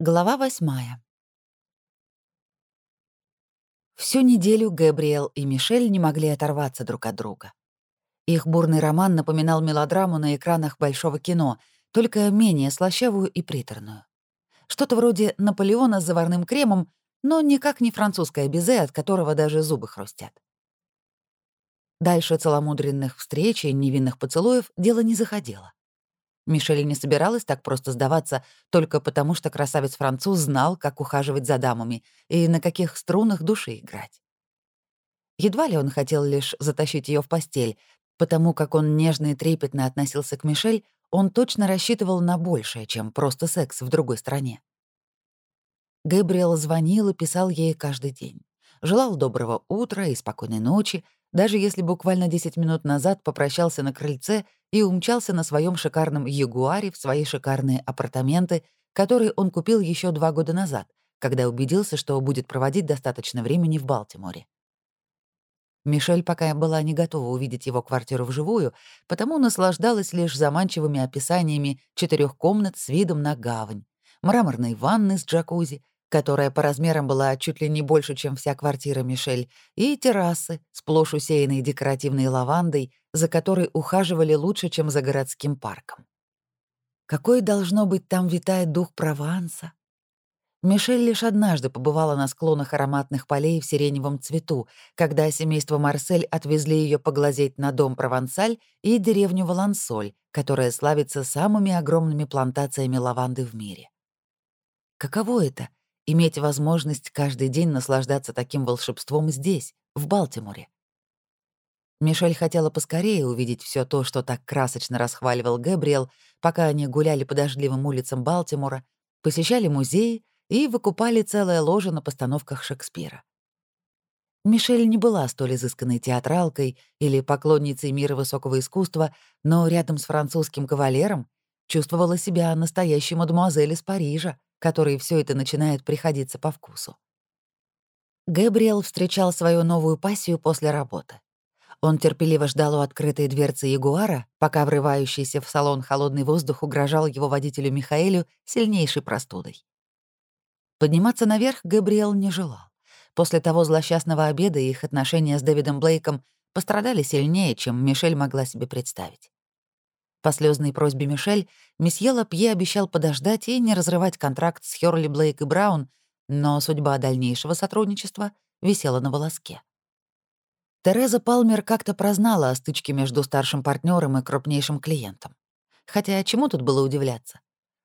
Глава восьмая. Всю неделю Габриэл и Мишель не могли оторваться друг от друга. Их бурный роман напоминал мелодраму на экранах большого кино, только менее слащавую и приторную. Что-то вроде Наполеона с заварным кремом, но никак не французское безе, от которого даже зубы хрустят. Дальше целомудренных встреч и невинных поцелуев дело не заходило. Мишель не собиралась так просто сдаваться только потому, что красавец-француз знал, как ухаживать за дамами и на каких струнах души играть. Едва ли он хотел лишь затащить ее в постель, потому как он нежно и трепетно относился к Мишель, он точно рассчитывал на большее, чем просто секс в другой стране. Гэбриэл звонил и писал ей каждый день. Желал доброго утра и спокойной ночи, даже если буквально 10 минут назад попрощался на крыльце и умчался на своем шикарном Ягуаре в свои шикарные апартаменты, которые он купил еще два года назад, когда убедился, что будет проводить достаточно времени в Балтиморе. Мишель пока была не готова увидеть его квартиру вживую, потому наслаждалась лишь заманчивыми описаниями четырех комнат с видом на гавань, мраморной ванны с джакузи, которая по размерам была чуть ли не больше, чем вся квартира Мишель, и террасы, сплошь усеянные декоративной лавандой, за которой ухаживали лучше, чем за городским парком. Какой, должно быть, там витает дух Прованса? Мишель лишь однажды побывала на склонах ароматных полей в сиреневом цвету, когда семейство Марсель отвезли ее поглазеть на дом Провансаль и деревню Валансоль, которая славится самыми огромными плантациями лаванды в мире. Каково это иметь возможность каждый день наслаждаться таким волшебством здесь, в Балтиморе. Мишель хотела поскорее увидеть все то, что так красочно расхваливал Гэбриэл, пока они гуляли по дождливым улицам Балтимора, посещали музеи и выкупали целое ложе на постановках Шекспира. Мишель не была столь изысканной театралкой или поклонницей мира высокого искусства, но рядом с французским кавалером чувствовала себя настоящей мадемуазель из Парижа, которой все это начинает приходиться по вкусу. Гэбриэл встречал свою новую пассию после работы. Он терпеливо ждал у открытой дверцы Ягуара, пока врывающийся в салон холодный воздух угрожал его водителю Михаэлю сильнейшей простудой. Подниматься наверх Габриэл не желал. После того злосчастного обеда их отношения с Дэвидом Блейком пострадали сильнее, чем Мишель могла себе представить. По слезной просьбе Мишель, месье Лапье обещал подождать и не разрывать контракт с Хёрли Блейк и Браун, но судьба дальнейшего сотрудничества висела на волоске. Тереза Палмер как-то прознала о стычке между старшим партнером и крупнейшим клиентом. Хотя чему тут было удивляться?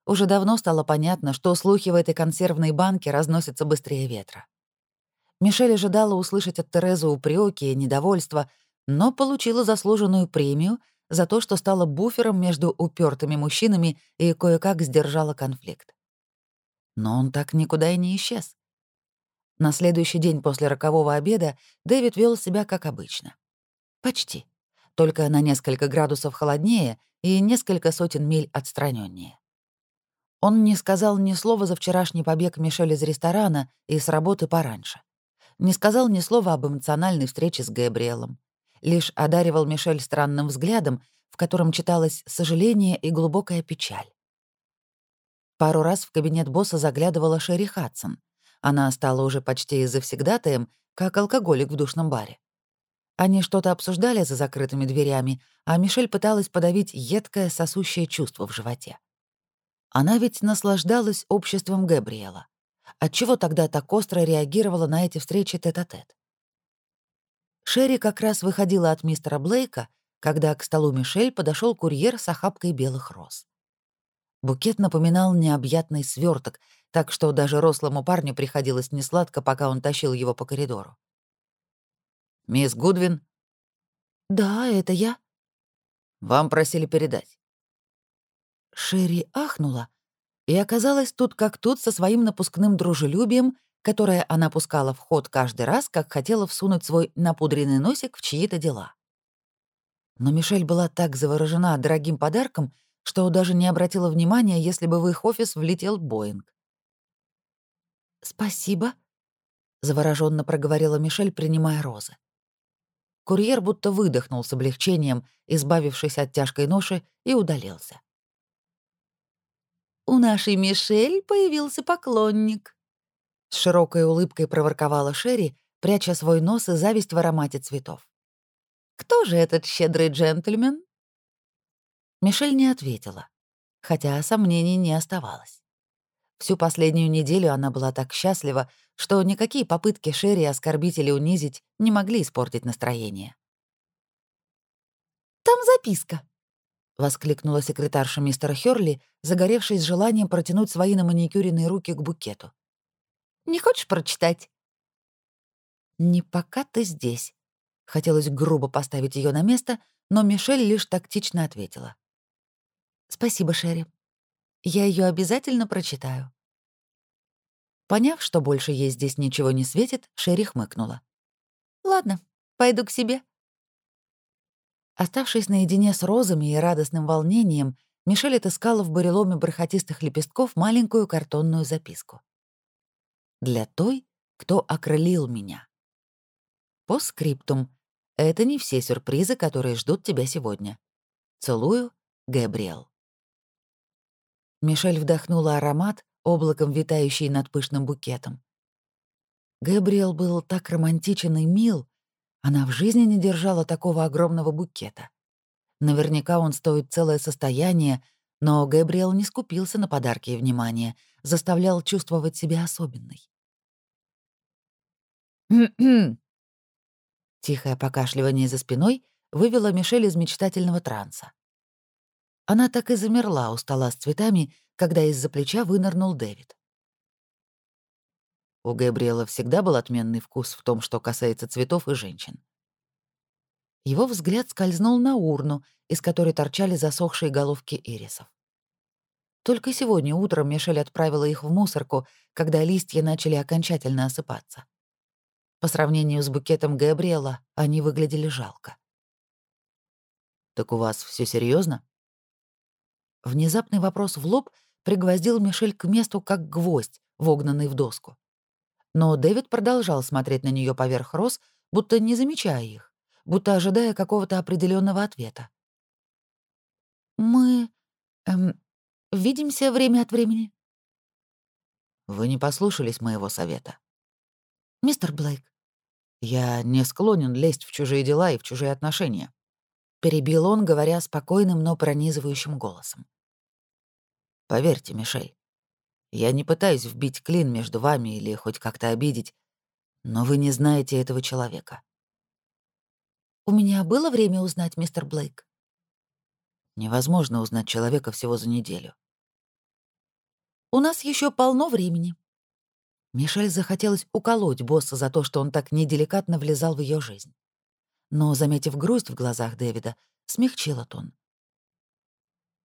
Уже давно стало понятно, что слухи в этой консервной банке разносятся быстрее ветра. Мишель ожидала услышать от Терезы упреки и недовольство, но получила заслуженную премию за то, что стала буфером между упертыми мужчинами и кое-как сдержала конфликт. Но он так никуда и не исчез. На следующий день после рокового обеда Дэвид вел себя как обычно. Почти. Только на несколько градусов холоднее и несколько сотен миль отстраненнее. Он не сказал ни слова за вчерашний побег Мишель из ресторана и с работы пораньше. Не сказал ни слова об эмоциональной встрече с Габриэлом лишь одаривал Мишель странным взглядом, в котором читалось сожаление и глубокая печаль. Пару раз в кабинет босса заглядывала Шерри Хадсон. Она стала уже почти завсегдатаем, как алкоголик в душном баре. Они что-то обсуждали за закрытыми дверями, а Мишель пыталась подавить едкое сосущее чувство в животе. Она ведь наслаждалась обществом Габриэла. Отчего тогда так остро реагировала на эти встречи тет-а-тет? -тет? Шерри как раз выходила от мистера Блейка, когда к столу Мишель подошел курьер с охапкой белых роз. Букет напоминал необъятный сверток, так что даже рослому парню приходилось несладко, пока он тащил его по коридору. «Мисс Гудвин?» «Да, это я». «Вам просили передать». Шерри ахнула и оказалась тут как тут со своим напускным дружелюбием которое она пускала в ход каждый раз, как хотела всунуть свой напудренный носик в чьи-то дела. Но Мишель была так заворожена дорогим подарком, что даже не обратила внимания, если бы в их офис влетел Боинг. «Спасибо», — завороженно проговорила Мишель, принимая розы. Курьер будто выдохнул с облегчением, избавившись от тяжкой ноши, и удалился. у нашей Мишель появился поклонник», — с широкой улыбкой проворковала Шерри, пряча свой нос и зависть в аромате цветов. «Кто же этот щедрый джентльмен?» Мишель не ответила, хотя сомнений не оставалось. Всю последнюю неделю она была так счастлива, что никакие попытки Шерри оскорбить или унизить не могли испортить настроение. «Там записка», — воскликнула секретарша мистера Хёрли, загоревшись желанием протянуть свои наманикюренные руки к букету. «Не хочешь прочитать?» «Не пока ты здесь». Хотелось грубо поставить ее на место, но Мишель лишь тактично ответила. «Спасибо, Шерри. Я ее обязательно прочитаю». Поняв, что больше ей здесь ничего не светит, Шерри хмыкнула. «Ладно, пойду к себе». Оставшись наедине с розами и радостным волнением, Мишель отыскала в бареломе бархатистых лепестков маленькую картонную записку. «Для той, кто окрылил меня». По скриптум. Это не все сюрпризы, которые ждут тебя сегодня. Целую, Габриэл. Мишель вдохнула аромат, облаком витающий над пышным букетом. Габриэл был так романтичен и мил, она в жизни не держала такого огромного букета. Наверняка он стоит целое состояние, но Габриэл не скупился на подарки и внимание, заставлял чувствовать себя особенной. Тихое покашливание за спиной вывело Мишель из мечтательного транса. Она так и замерла у стола с цветами, когда из-за плеча вынырнул Дэвид. У Габриэла всегда был отменный вкус в том, что касается цветов и женщин. Его взгляд скользнул на урну, из которой торчали засохшие головки ирисов. Только сегодня утром Мишель отправила их в мусорку, когда листья начали окончательно осыпаться. По сравнению с букетом Габриэла они выглядели жалко. «Так у вас все серьезно? Внезапный вопрос в лоб пригвоздил Мишель к месту, как гвоздь, вогнанный в доску. Но Дэвид продолжал смотреть на нее поверх роз, будто не замечая их, будто ожидая какого-то определенного ответа. «Мы... Эм, видимся время от времени?» «Вы не послушались моего совета». «Мистер Блейк». «Я не склонен лезть в чужие дела и в чужие отношения. Перебил он, говоря спокойным, но пронизывающим голосом. «Поверьте, Мишель, я не пытаюсь вбить клин между вами или хоть как-то обидеть, но вы не знаете этого человека». «У меня было время узнать, мистер Блейк?» «Невозможно узнать человека всего за неделю». «У нас еще полно времени». Мишель захотелось уколоть босса за то, что он так неделикатно влезал в ее жизнь но, заметив грусть в глазах Дэвида, смягчила тон.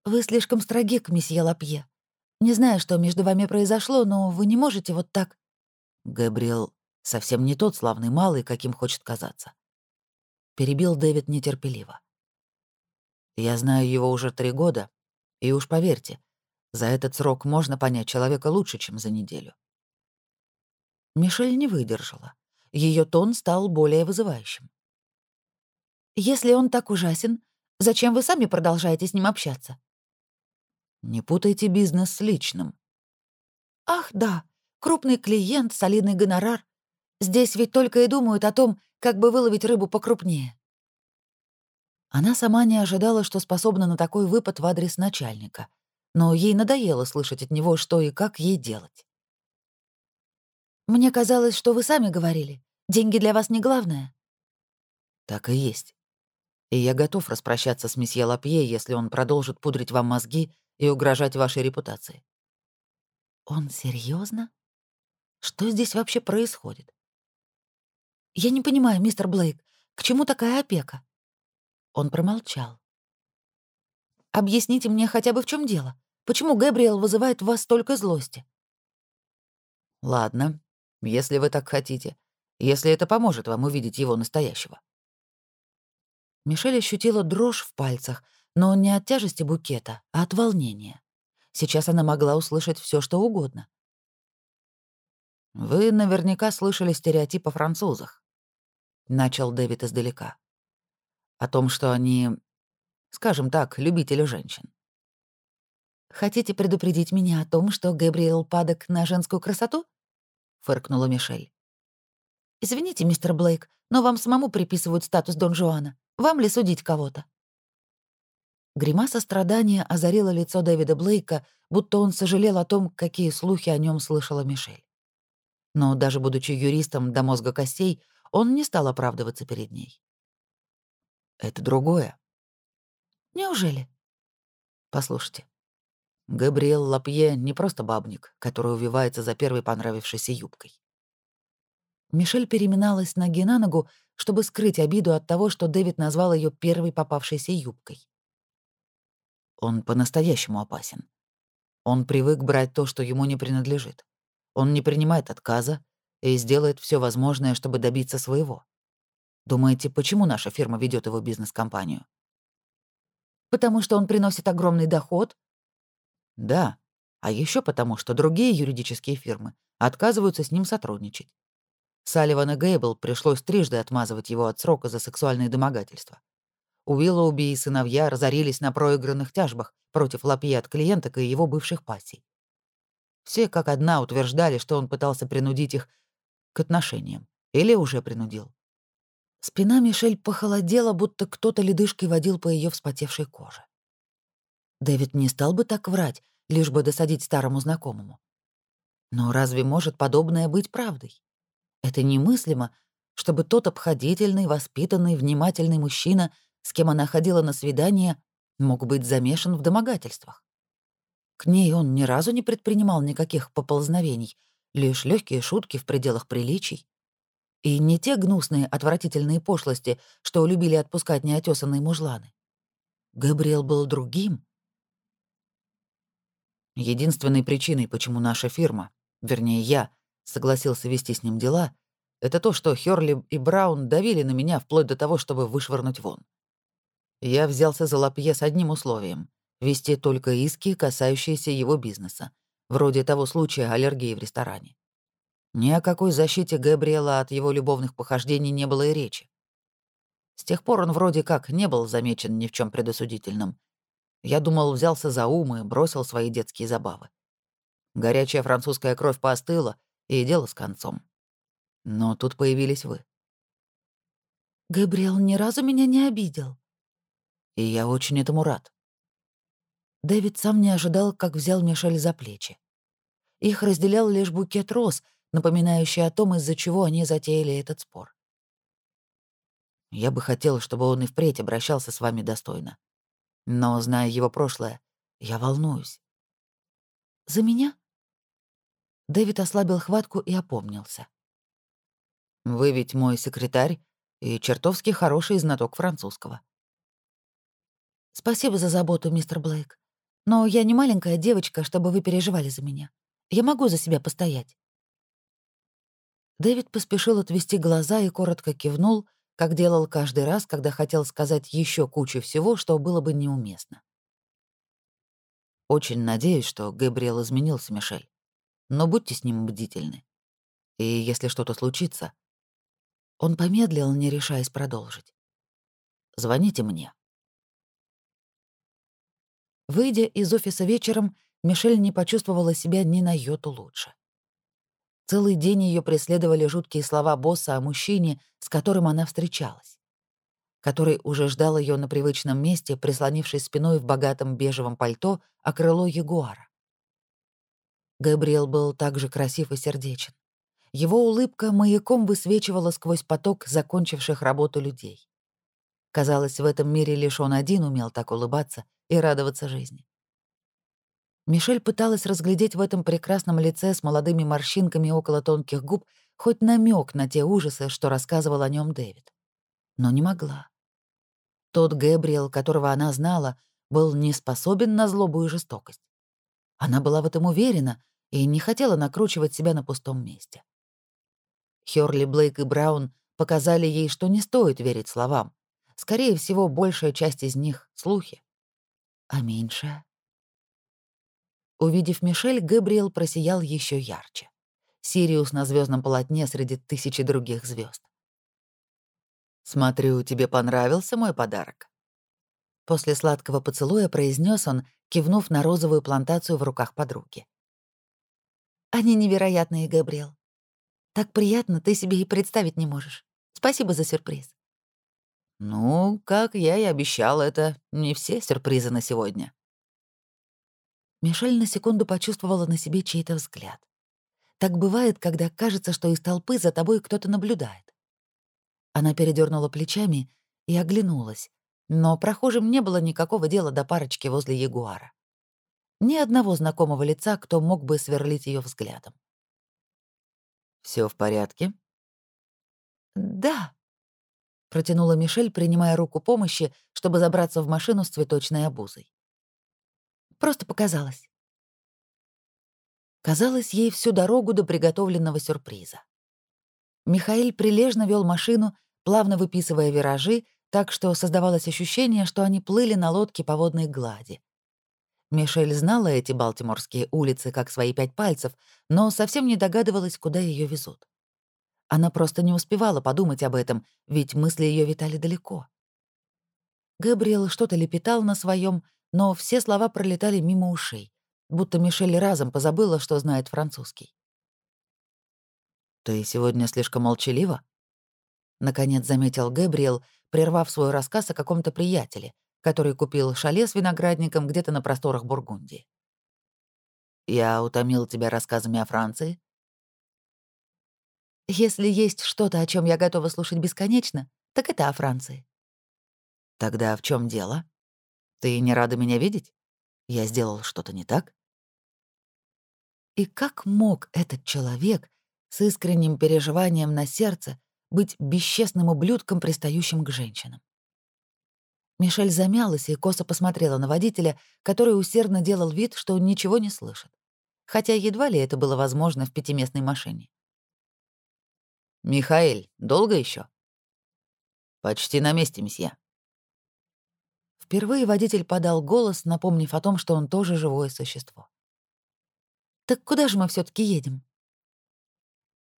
«Вы слишком строги к месье Лапье. Не знаю, что между вами произошло, но вы не можете вот так...» Габриэл совсем не тот славный малый, каким хочет казаться. Перебил Дэвид нетерпеливо. «Я знаю его уже три года, и уж поверьте, за этот срок можно понять человека лучше, чем за неделю». Мишель не выдержала. Ее тон стал более вызывающим. Если он так ужасен, зачем вы сами продолжаете с ним общаться? Не путайте бизнес с личным. Ах, да, крупный клиент, солидный гонорар. Здесь ведь только и думают о том, как бы выловить рыбу покрупнее. Она сама не ожидала, что способна на такой выпад в адрес начальника, но ей надоело слышать от него, что и как ей делать. «Мне казалось, что вы сами говорили. Деньги для вас не главное». «Так и есть и я готов распрощаться с месье Лапье, если он продолжит пудрить вам мозги и угрожать вашей репутации». «Он серьезно? Что здесь вообще происходит?» «Я не понимаю, мистер Блейк, к чему такая опека?» Он промолчал. «Объясните мне хотя бы, в чем дело. Почему Гэбриэл вызывает в вас столько злости?» «Ладно, если вы так хотите, если это поможет вам увидеть его настоящего». Мишель ощутила дрожь в пальцах, но не от тяжести букета, а от волнения. Сейчас она могла услышать все, что угодно. «Вы наверняка слышали стереотип о французах», — начал Дэвид издалека. «О том, что они, скажем так, любители женщин». «Хотите предупредить меня о том, что Гэбриэл падок на женскую красоту?» — фыркнула Мишель. «Извините, мистер Блейк, но вам самому приписывают статус Дон Жуана. Вам ли судить кого-то?» Гримаса страдания озарила лицо Дэвида Блейка, будто он сожалел о том, какие слухи о нем слышала Мишель. Но даже будучи юристом до мозга костей, он не стал оправдываться перед ней. «Это другое». «Неужели?» «Послушайте, Габриэл Лапье не просто бабник, который увивается за первой понравившейся юбкой. Мишель переминалась ноги на ногу, чтобы скрыть обиду от того, что Дэвид назвал ее первой попавшейся юбкой. Он по-настоящему опасен. Он привык брать то, что ему не принадлежит. Он не принимает отказа и сделает все возможное, чтобы добиться своего. Думаете, почему наша фирма ведет его бизнес-компанию? Потому что он приносит огромный доход да, а еще потому, что другие юридические фирмы отказываются с ним сотрудничать. Салливан и Гейбл пришлось трижды отмазывать его от срока за сексуальные домогательства. Уиллоуби и сыновья разорились на проигранных тяжбах против Лапье от клиенток и его бывших пассий. Все как одна утверждали, что он пытался принудить их к отношениям. Или уже принудил. Спина Мишель похолодела, будто кто-то ледышкой водил по ее вспотевшей коже. Дэвид не стал бы так врать, лишь бы досадить старому знакомому. Но разве может подобное быть правдой? Это немыслимо, чтобы тот обходительный, воспитанный, внимательный мужчина, с кем она ходила на свидание, мог быть замешан в домогательствах. К ней он ни разу не предпринимал никаких поползновений, лишь легкие шутки в пределах приличий. И не те гнусные, отвратительные пошлости, что любили отпускать неотесанные мужланы. Габриэл был другим, Единственной причиной, почему наша фирма, вернее я, согласился вести с ним дела, это то, что Хёрли и Браун давили на меня вплоть до того, чтобы вышвырнуть вон. Я взялся за Лапье с одним условием — вести только иски, касающиеся его бизнеса, вроде того случая аллергии в ресторане. Ни о какой защите Габриэла от его любовных похождений не было и речи. С тех пор он вроде как не был замечен ни в чем предосудительном, я думал, взялся за ум и бросил свои детские забавы. Горячая французская кровь поостыла, и дело с концом. Но тут появились вы. Габриэл ни разу меня не обидел. И я очень этому рад. Дэвид сам не ожидал, как взял Мишель за плечи. Их разделял лишь букет роз, напоминающий о том, из-за чего они затеяли этот спор. Я бы хотел, чтобы он и впредь обращался с вами достойно. Но, зная его прошлое, я волнуюсь. «За меня?» Дэвид ослабил хватку и опомнился. «Вы ведь мой секретарь и чертовски хороший знаток французского». «Спасибо за заботу, мистер Блейк. Но я не маленькая девочка, чтобы вы переживали за меня. Я могу за себя постоять». Дэвид поспешил отвести глаза и коротко кивнул, как делал каждый раз, когда хотел сказать еще кучу всего, что было бы неуместно. Очень надеюсь, что Габриэл изменился, Мишель. Но будьте с ним бдительны. И если что-то случится... Он помедлил, не решаясь продолжить. Звоните мне. Выйдя из офиса вечером, Мишель не почувствовала себя ни на йоту лучше. Целый день ее преследовали жуткие слова босса о мужчине, с которым она встречалась, который уже ждал ее на привычном месте, прислонившись спиной в богатом бежевом пальто о крыло ягуара. Габриэл был также красив и сердечен. Его улыбка маяком высвечивала сквозь поток закончивших работу людей. Казалось, в этом мире лишь он один умел так улыбаться и радоваться жизни. Мишель пыталась разглядеть в этом прекрасном лице с молодыми морщинками около тонких губ хоть намек на те ужасы, что рассказывал о нем Дэвид. Но не могла. Тот Гэбриэл, которого она знала, был не способен на злобу и жестокость. Она была в этом уверена и не хотела накручивать себя на пустом месте. Хёрли, Блейк и Браун показали ей, что не стоит верить словам. Скорее всего, большая часть из них — слухи. А меньшая Увидев Мишель, Габриэл просиял еще ярче. Сириус на звездном полотне среди тысячи других звезд. «Смотрю, тебе понравился мой подарок?» После сладкого поцелуя произнес он, кивнув на розовую плантацию в руках подруги. «Они невероятные, Габриэл. Так приятно, ты себе и представить не можешь. Спасибо за сюрприз». «Ну, как я и обещал, это не все сюрпризы на сегодня». Мишель на секунду почувствовала на себе чей-то взгляд. Так бывает, когда кажется, что из толпы за тобой кто-то наблюдает. Она передернула плечами и оглянулась, но прохожим не было никакого дела до парочки возле Ягуара. Ни одного знакомого лица, кто мог бы сверлить ее взглядом. Все в порядке?» «Да», — протянула Мишель, принимая руку помощи, чтобы забраться в машину с цветочной обузой. «Просто показалось». Казалось ей всю дорогу до приготовленного сюрприза. Михаил прилежно вел машину, плавно выписывая виражи, так что создавалось ощущение, что они плыли на лодке по водной глади. Мишель знала эти балтиморские улицы как свои пять пальцев, но совсем не догадывалась, куда ее везут. Она просто не успевала подумать об этом, ведь мысли ее витали далеко. Габриэл что-то лепетал на своем, но все слова пролетали мимо ушей будто Мишель разом позабыла, что знает французский. «Ты сегодня слишком молчалива?» Наконец заметил Гэбриэл, прервав свой рассказ о каком-то приятеле, который купил шале с виноградником где-то на просторах Бургундии. «Я утомил тебя рассказами о Франции?» «Если есть что-то, о чем я готова слушать бесконечно, так это о Франции». «Тогда в чем дело? Ты не рада меня видеть? Я сделал что-то не так?» И как мог этот человек с искренним переживанием на сердце быть бесчестным ублюдком, пристающим к женщинам? Мишель замялась и косо посмотрела на водителя, который усердно делал вид, что ничего не слышит. Хотя едва ли это было возможно в пятиместной машине. «Михаэль, долго еще? «Почти на месте, месье». Впервые водитель подал голос, напомнив о том, что он тоже живое существо. «Так куда же мы все таки едем?»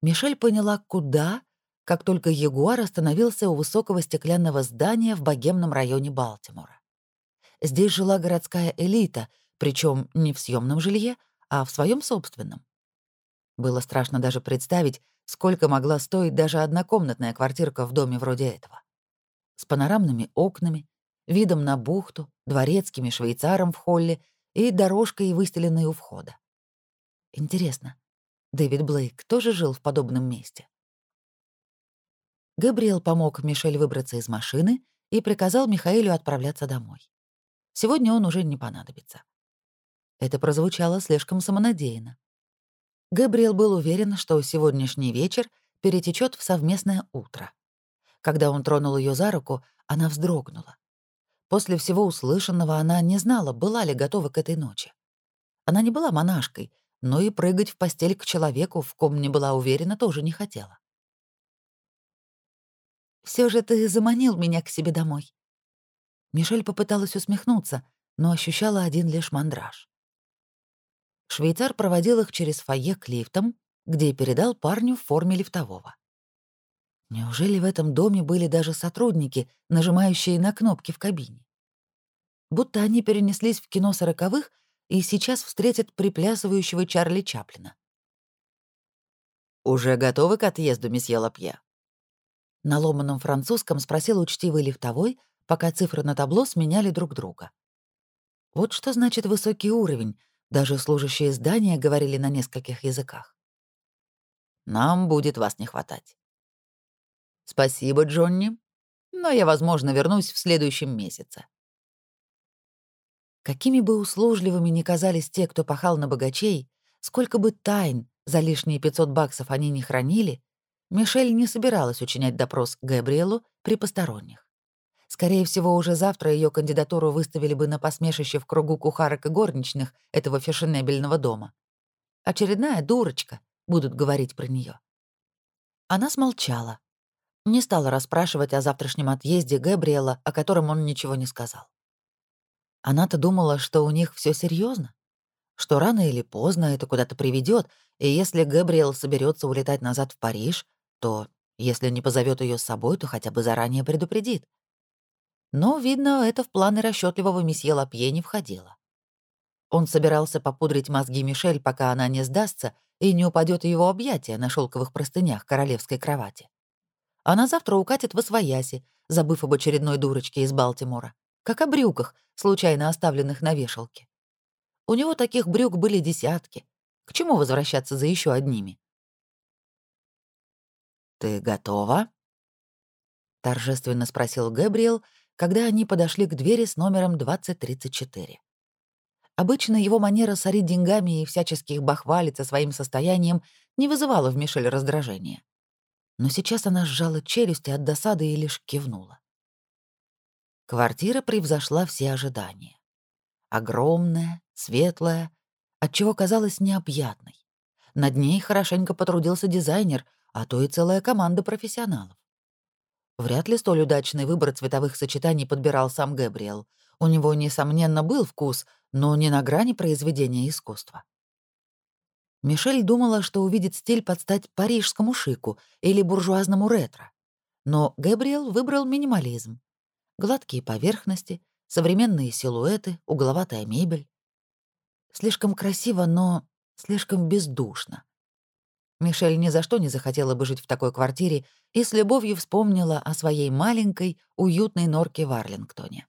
Мишель поняла, куда, как только Ягуар остановился у высокого стеклянного здания в богемном районе Балтимора. Здесь жила городская элита, причем не в съемном жилье, а в своем собственном. Было страшно даже представить, сколько могла стоить даже однокомнатная квартирка в доме вроде этого. С панорамными окнами, видом на бухту, дворецкими швейцаром в холле и дорожкой, выстеленной у входа. Интересно, Дэвид Блейк тоже жил в подобном месте? Габриэл помог Мишель выбраться из машины и приказал Михаилу отправляться домой. Сегодня он уже не понадобится. Это прозвучало слишком самонадеянно. Габриэл был уверен, что сегодняшний вечер перетечет в совместное утро. Когда он тронул ее за руку, она вздрогнула. После всего услышанного она не знала, была ли готова к этой ночи. Она не была монашкой, но и прыгать в постель к человеку, в ком не была уверена, тоже не хотела. Все же ты заманил меня к себе домой». Мишель попыталась усмехнуться, но ощущала один лишь мандраж. Швейцар проводил их через фойе к лифтам, где передал парню в форме лифтового. Неужели в этом доме были даже сотрудники, нажимающие на кнопки в кабине? Будто они перенеслись в кино сороковых и сейчас встретят приплясывающего Чарли Чаплина. «Уже готовы к отъезду, месье Лапье?» На ломаном французском спросил учтивый лифтовой, пока цифры на табло сменяли друг друга. Вот что значит высокий уровень, даже служащие здания говорили на нескольких языках. «Нам будет вас не хватать». «Спасибо, Джонни, но я, возможно, вернусь в следующем месяце». Какими бы услужливыми ни казались те, кто пахал на богачей, сколько бы тайн за лишние 500 баксов они не хранили, Мишель не собиралась учинять допрос Габриэлу при посторонних. Скорее всего, уже завтра ее кандидатуру выставили бы на посмешище в кругу кухарок и горничных этого фешенебельного дома. Очередная дурочка, будут говорить про нее. Она смолчала, не стала расспрашивать о завтрашнем отъезде Габриэла, о котором он ничего не сказал. Она-то думала, что у них все серьезно, что рано или поздно это куда-то приведет, и если Габриэл соберется улетать назад в Париж, то, если не позовет ее с собой, то хотя бы заранее предупредит. Но, видно, это в планы расчетливого месье Лапье не входило. Он собирался попудрить мозги Мишель, пока она не сдастся и не упадет в его объятия на шелковых простынях королевской кровати. Она завтра укатит в Освояси, забыв об очередной дурочке из Балтимора, как о брюках, случайно оставленных на вешалке. У него таких брюк были десятки. К чему возвращаться за еще одними? «Ты готова?» — торжественно спросил Гэбриэл, когда они подошли к двери с номером 2034. Обычно его манера сорить деньгами и всячески их бахвалиться своим состоянием не вызывала в Мишель раздражения. Но сейчас она сжала челюсти от досады и лишь кивнула. Квартира превзошла все ожидания. Огромная, светлая, отчего казалась необъятной. Над ней хорошенько потрудился дизайнер, а то и целая команда профессионалов. Вряд ли столь удачный выбор цветовых сочетаний подбирал сам Гэбриэл. У него, несомненно, был вкус, но не на грани произведения искусства. Мишель думала, что увидит стиль под стать парижскому шику или буржуазному ретро. Но Гэбриэл выбрал минимализм. Гладкие поверхности, современные силуэты, угловатая мебель. Слишком красиво, но слишком бездушно. Мишель ни за что не захотела бы жить в такой квартире и с любовью вспомнила о своей маленькой, уютной норке в Арлингтоне.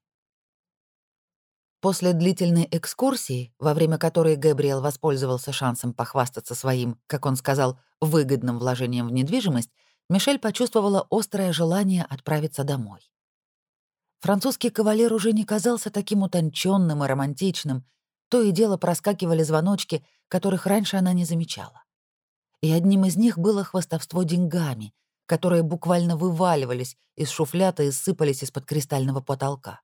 После длительной экскурсии, во время которой Габриэл воспользовался шансом похвастаться своим, как он сказал, выгодным вложением в недвижимость, Мишель почувствовала острое желание отправиться домой. Французский кавалер уже не казался таким утонченным и романтичным, то и дело проскакивали звоночки, которых раньше она не замечала. И одним из них было хвастовство деньгами, которые буквально вываливались из шуфлята и сыпались из-под кристального потолка.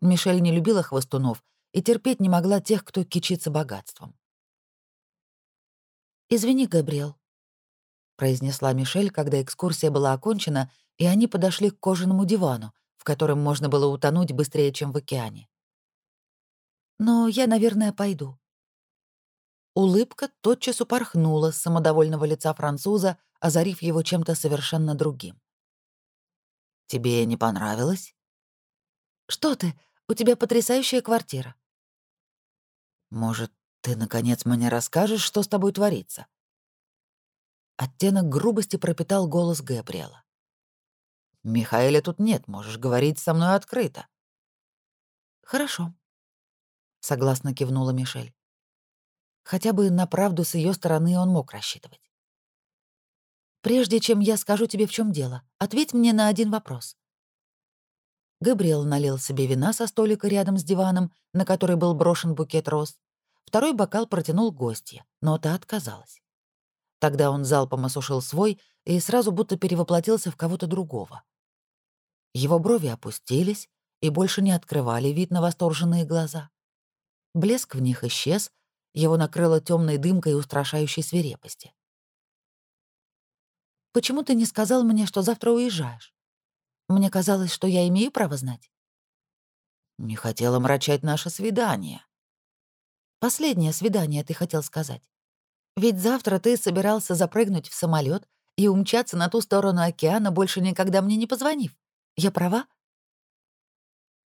Мишель не любила хвостунов и терпеть не могла тех, кто кичится богатством. «Извини, Габриэл», — произнесла Мишель, когда экскурсия была окончена, и они подошли к кожаному дивану, в котором можно было утонуть быстрее, чем в океане. «Но я, наверное, пойду». Улыбка тотчас упорхнула с самодовольного лица француза, озарив его чем-то совершенно другим. «Тебе не понравилось?» «Что ты? У тебя потрясающая квартира». «Может, ты, наконец, мне расскажешь, что с тобой творится?» Оттенок грубости пропитал голос Габриэла. «Михаэля тут нет, можешь говорить со мной открыто». «Хорошо», — согласно кивнула Мишель. Хотя бы на правду с ее стороны он мог рассчитывать. «Прежде чем я скажу тебе, в чем дело, ответь мне на один вопрос. Габриэл налил себе вина со столика рядом с диваном, на который был брошен букет роз. Второй бокал протянул гостья, но та отказалась. Тогда он залпом осушил свой и сразу будто перевоплотился в кого-то другого. Его брови опустились и больше не открывали вид на восторженные глаза. Блеск в них исчез, его накрыло темной дымкой устрашающей свирепости. «Почему ты не сказал мне, что завтра уезжаешь?» Мне казалось, что я имею право знать. Не хотела мрачать наше свидание. Последнее свидание, ты хотел сказать. Ведь завтра ты собирался запрыгнуть в самолет и умчаться на ту сторону океана, больше никогда мне не позвонив. Я права?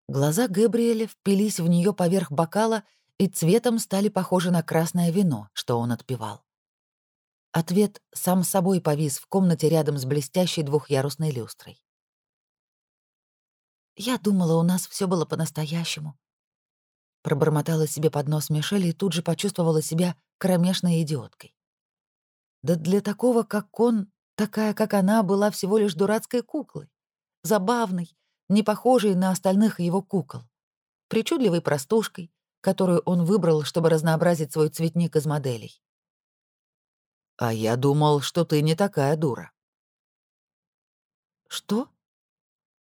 Глаза Габриэля впились в нее поверх бокала и цветом стали похожи на красное вино, что он отпивал. Ответ сам собой повис в комнате рядом с блестящей двухъярусной люстрой. Я думала, у нас все было по-настоящему. Пробормотала себе под нос Мишель и тут же почувствовала себя кромешной идиоткой. Да для такого, как он, такая, как она, была всего лишь дурацкой куклой. Забавной, не похожей на остальных его кукол. Причудливой простушкой, которую он выбрал, чтобы разнообразить свой цветник из моделей. «А я думал, что ты не такая дура». «Что?»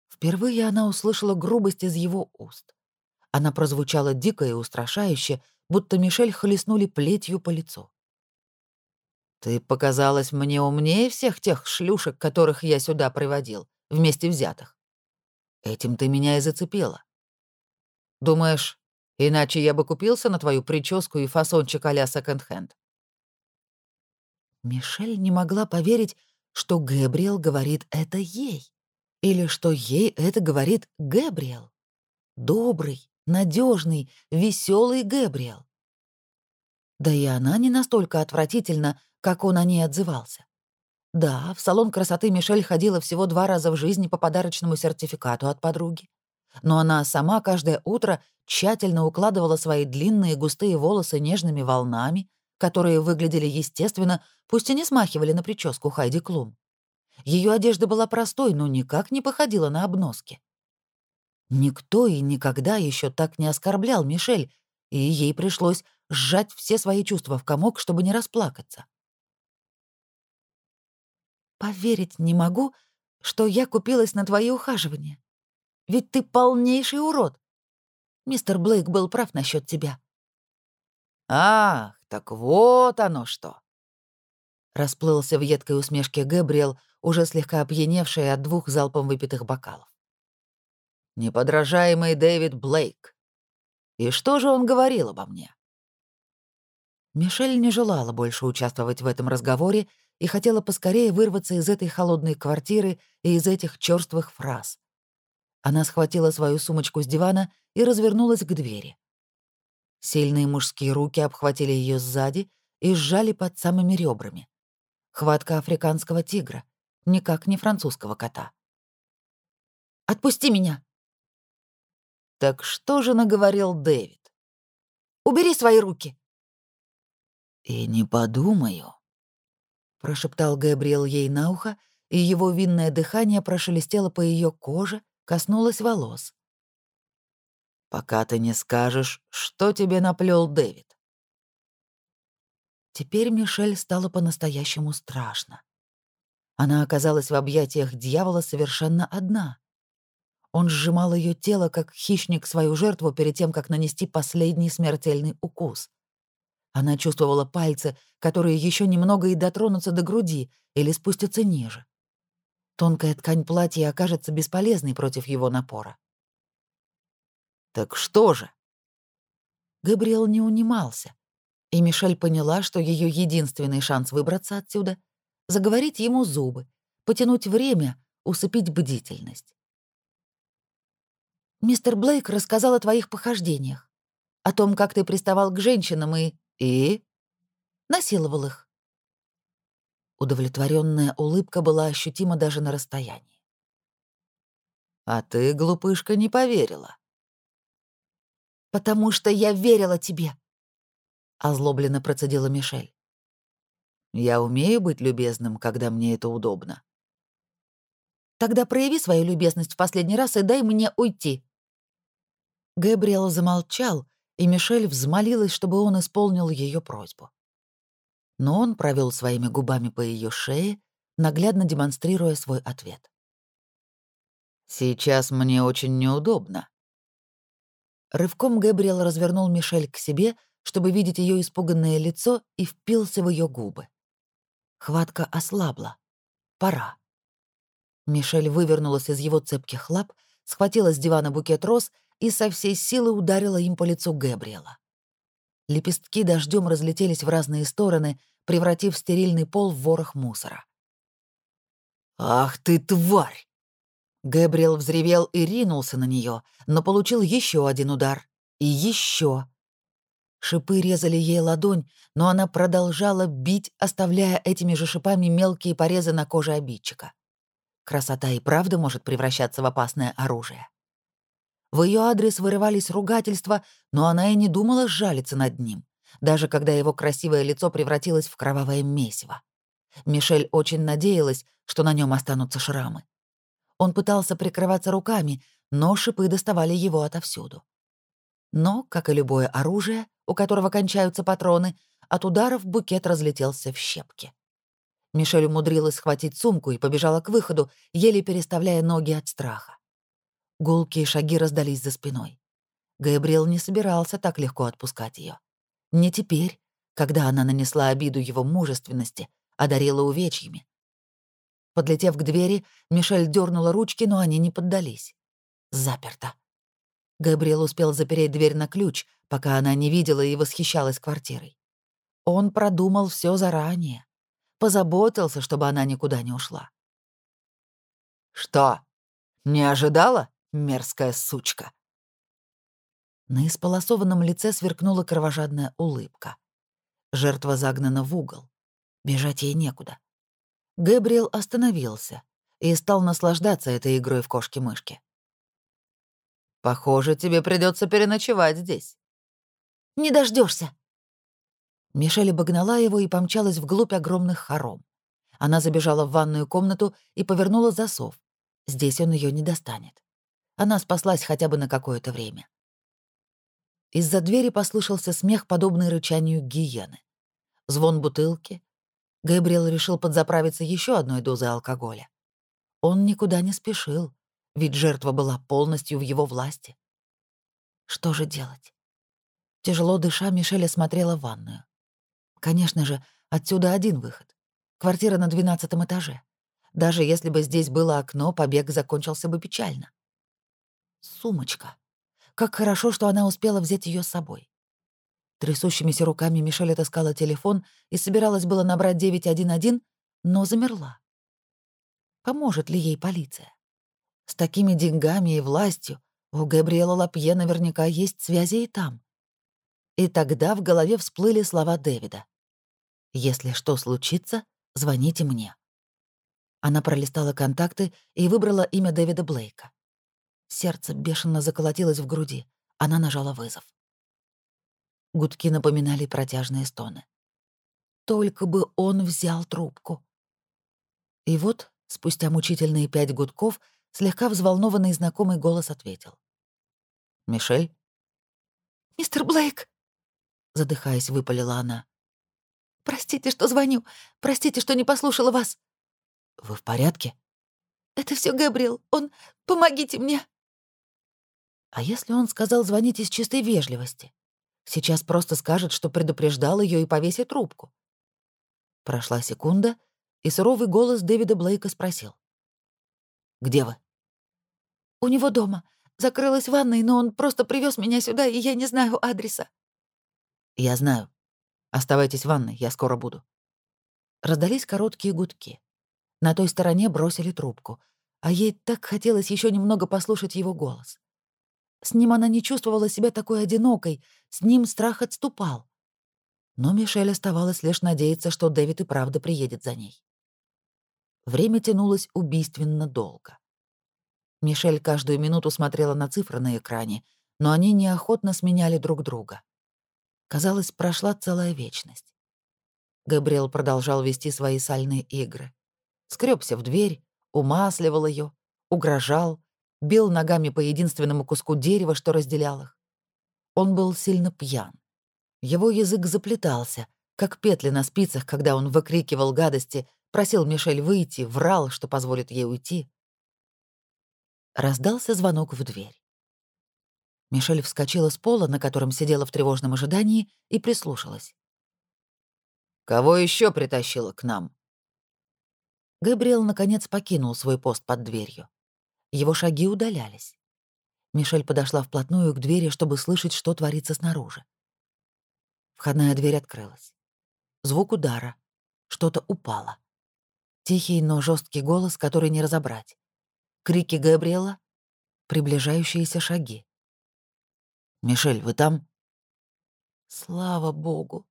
Впервые она услышала грубость из его уст. Она прозвучала дико и устрашающе, будто Мишель хлестнули плетью по лицу. «Ты показалась мне умнее всех тех шлюшек, которых я сюда приводил, вместе взятых. Этим ты меня и зацепила. Думаешь, иначе я бы купился на твою прическу и фасончик а-ля секонд-хенд?» Мишель не могла поверить, что Гэбриэл говорит это ей Или что ей это говорит Гэбриэл? Добрый, надежный, веселый Гэбриэл. Да и она не настолько отвратительна, как он о ней отзывался. Да, в салон красоты Мишель ходила всего два раза в жизни по подарочному сертификату от подруги. Но она сама каждое утро тщательно укладывала свои длинные густые волосы нежными волнами, которые выглядели естественно, пусть и не смахивали на прическу Хайди Клум. Ее одежда была простой, но никак не походила на обноски. Никто и никогда еще так не оскорблял Мишель, и ей пришлось сжать все свои чувства в комок, чтобы не расплакаться. Поверить не могу, что я купилась на твои ухаживания. Ведь ты полнейший урод. Мистер Блейк был прав насчет тебя. Ах, так вот оно что. Расплылся в едкой усмешке Гэбриэл, уже слегка опьяневший от двух залпом выпитых бокалов. Неподражаемый Дэвид Блейк. И что же он говорил обо мне? Мишель не желала больше участвовать в этом разговоре и хотела поскорее вырваться из этой холодной квартиры и из этих чёрствых фраз. Она схватила свою сумочку с дивана и развернулась к двери. Сильные мужские руки обхватили ее сзади и сжали под самыми ребрами. Хватка африканского тигра, никак не французского кота. «Отпусти меня!» «Так что же наговорил Дэвид?» «Убери свои руки!» «И не подумаю», прошептал Габриэл ей на ухо, и его винное дыхание прошелестело по ее коже, коснулось волос. «Пока ты не скажешь, что тебе наплел Дэвид». Теперь Мишель стало по-настоящему страшно. Она оказалась в объятиях дьявола совершенно одна. Он сжимал ее тело, как хищник свою жертву перед тем, как нанести последний смертельный укус — она чувствовала пальцы, которые еще немного и дотронутся до груди или спустятся ниже. Тонкая ткань платья окажется бесполезной против его напора. «Так что же?» Габриэл не унимался, и Мишель поняла, что ее единственный шанс выбраться отсюда — заговорить ему зубы, потянуть время, усыпить бдительность. «Мистер Блейк рассказал о твоих похождениях, о том, как ты приставал к женщинам и...» И? Насиловал их. Удовлетворенная улыбка была ощутима даже на расстоянии. А ты, глупышка, не поверила. Потому что я верила тебе, озлобленно процедила Мишель. Я умею быть любезным, когда мне это удобно. Тогда прояви свою любезность в последний раз и дай мне уйти. Габриэл замолчал, и Мишель взмолилась, чтобы он исполнил ее просьбу. Но он провел своими губами по ее шее, наглядно демонстрируя свой ответ. «Сейчас мне очень неудобно». Рывком Гэбриэл развернул Мишель к себе, чтобы видеть ее испуганное лицо, и впился в ее губы. Хватка ослабла. Пора. Мишель вывернулась из его цепких лап, схватила с дивана букет роз и со всей силы ударила им по лицу Гэбриэла. Лепестки дождем разлетелись в разные стороны, превратив стерильный пол в ворох мусора. «Ах ты, тварь!» Гэбриэл взревел и ринулся на нее, но получил еще один удар. И еще. Шипы резали ей ладонь, но она продолжала бить, оставляя этими же шипами мелкие порезы на коже обидчика. Красота и правда может превращаться в опасное оружие. В ее адрес вырывались ругательства, но она и не думала сжалиться над ним, даже когда его красивое лицо превратилось в кровавое месиво. Мишель очень надеялась, что на нем останутся шрамы. Он пытался прикрываться руками, но шипы доставали его отовсюду. Но, как и любое оружие, у которого кончаются патроны, от ударов букет разлетелся в щепки. Мишель умудрилась схватить сумку и побежала к выходу, еле переставляя ноги от страха. Гулкие шаги раздались за спиной. Габриэл не собирался так легко отпускать ее. Не теперь, когда она нанесла обиду его мужественности, одарила увечьями. Подлетев к двери, Мишель дернула ручки, но они не поддались. Заперто. Габриэл успел запереть дверь на ключ, пока она не видела и восхищалась квартирой. Он продумал все заранее. Позаботился, чтобы она никуда не ушла. «Что?» Не ожидала, мерзкая сучка?» На исполосованном лице сверкнула кровожадная улыбка. Жертва загнана в угол. Бежать ей некуда. Гэбриэл остановился и стал наслаждаться этой игрой в кошки-мышки. «Похоже, тебе придется переночевать здесь». «Не дождешься. Мишель обогнала его и помчалась вглубь огромных хором. Она забежала в ванную комнату и повернула засов. Здесь он ее не достанет. Она спаслась хотя бы на какое-то время. Из-за двери послышался смех, подобный рычанию гиены. Звон бутылки. Габриэл решил подзаправиться еще одной дозой алкоголя. Он никуда не спешил, ведь жертва была полностью в его власти. Что же делать? Тяжело дыша, Мишель осмотрела ванную. Конечно же, отсюда один выход. Квартира на двенадцатом этаже. Даже если бы здесь было окно, побег закончился бы печально. Сумочка. Как хорошо, что она успела взять ее с собой. Трясущимися руками Мишель отыскала телефон и собиралась было набрать 911, но замерла. Поможет ли ей полиция? С такими деньгами и властью у Габриэла Лапье наверняка есть связи и там. И тогда в голове всплыли слова Дэвида. «Если что случится, звоните мне». Она пролистала контакты и выбрала имя Дэвида Блейка. Сердце бешено заколотилось в груди. Она нажала вызов. Гудки напоминали протяжные стоны. Только бы он взял трубку. И вот, спустя мучительные пять гудков, слегка взволнованный знакомый голос ответил. «Мишель?» «Мистер Блейк!» Задыхаясь, выпалила она. «Простите, что звоню. Простите, что не послушала вас». «Вы в порядке?» «Это все Габриэл. Он... Помогите мне!» А если он сказал звонить из чистой вежливости? Сейчас просто скажет, что предупреждал ее и повесит трубку. Прошла секунда, и суровый голос Дэвида Блейка спросил. «Где вы?» «У него дома. Закрылась ванной, но он просто привез меня сюда, и я не знаю адреса». «Я знаю. Оставайтесь в ванной, я скоро буду». Раздались короткие гудки. На той стороне бросили трубку, а ей так хотелось еще немного послушать его голос. С ним она не чувствовала себя такой одинокой, с ним страх отступал. Но Мишель оставалось лишь надеяться, что Дэвид и правда приедет за ней. Время тянулось убийственно долго. Мишель каждую минуту смотрела на цифры на экране, но они неохотно сменяли друг друга. Казалось, прошла целая вечность. Габриэл продолжал вести свои сальные игры. Скребся в дверь, умасливал ее, угрожал, бил ногами по единственному куску дерева, что разделял их. Он был сильно пьян. Его язык заплетался, как петли на спицах, когда он выкрикивал гадости, просил Мишель выйти, врал, что позволит ей уйти. Раздался звонок в дверь. Мишель вскочила с пола, на котором сидела в тревожном ожидании, и прислушалась. «Кого еще притащила к нам?» Габриэл, наконец, покинул свой пост под дверью. Его шаги удалялись. Мишель подошла вплотную к двери, чтобы слышать, что творится снаружи. Входная дверь открылась. Звук удара. Что-то упало. Тихий, но жесткий голос, который не разобрать. Крики Габриэла, приближающиеся шаги. «Мишель, вы там?» Слава богу.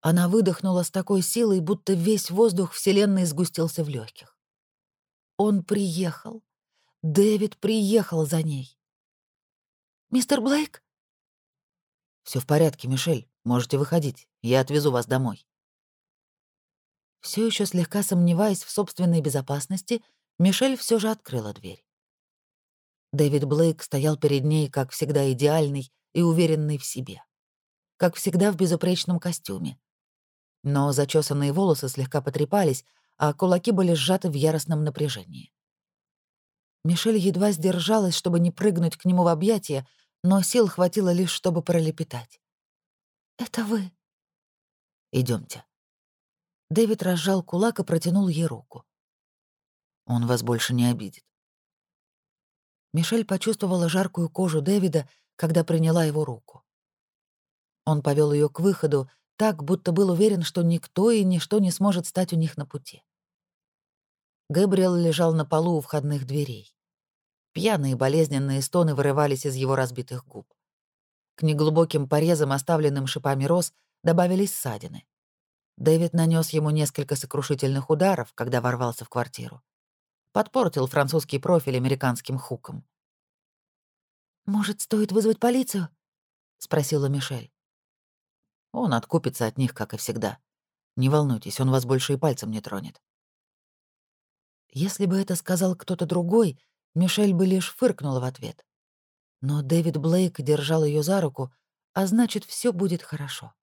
Она выдохнула с такой силой, будто весь воздух Вселенной сгустился в легких. Он приехал. Дэвид приехал за ней. «Мистер Блейк?» Все в порядке, Мишель. Можете выходить. Я отвезу вас домой». Все еще слегка сомневаясь в собственной безопасности, Мишель все же открыла дверь. Дэвид Блейк стоял перед ней, как всегда, идеальный и уверенный в себе. Как всегда, в безупречном костюме. Но зачесанные волосы слегка потрепались, а кулаки были сжаты в яростном напряжении. Мишель едва сдержалась, чтобы не прыгнуть к нему в объятия, но сил хватило лишь, чтобы пролепетать. «Это вы». Идемте. Дэвид разжал кулак и протянул ей руку. «Он вас больше не обидит». Мишель почувствовала жаркую кожу Дэвида, когда приняла его руку. Он повел ее к выходу, так, будто был уверен, что никто и ничто не сможет стать у них на пути. Гэбриэл лежал на полу у входных дверей. Пьяные болезненные стоны вырывались из его разбитых губ. К неглубоким порезам, оставленным шипами роз, добавились ссадины. Дэвид нанес ему несколько сокрушительных ударов, когда ворвался в квартиру. Подпортил французский профиль американским хуком. «Может, стоит вызвать полицию?» — спросила Мишель. Он откупится от них, как и всегда. Не волнуйтесь, он вас больше и пальцем не тронет. Если бы это сказал кто-то другой, Мишель бы лишь фыркнула в ответ. Но Дэвид Блейк держал ее за руку, а значит, все будет хорошо.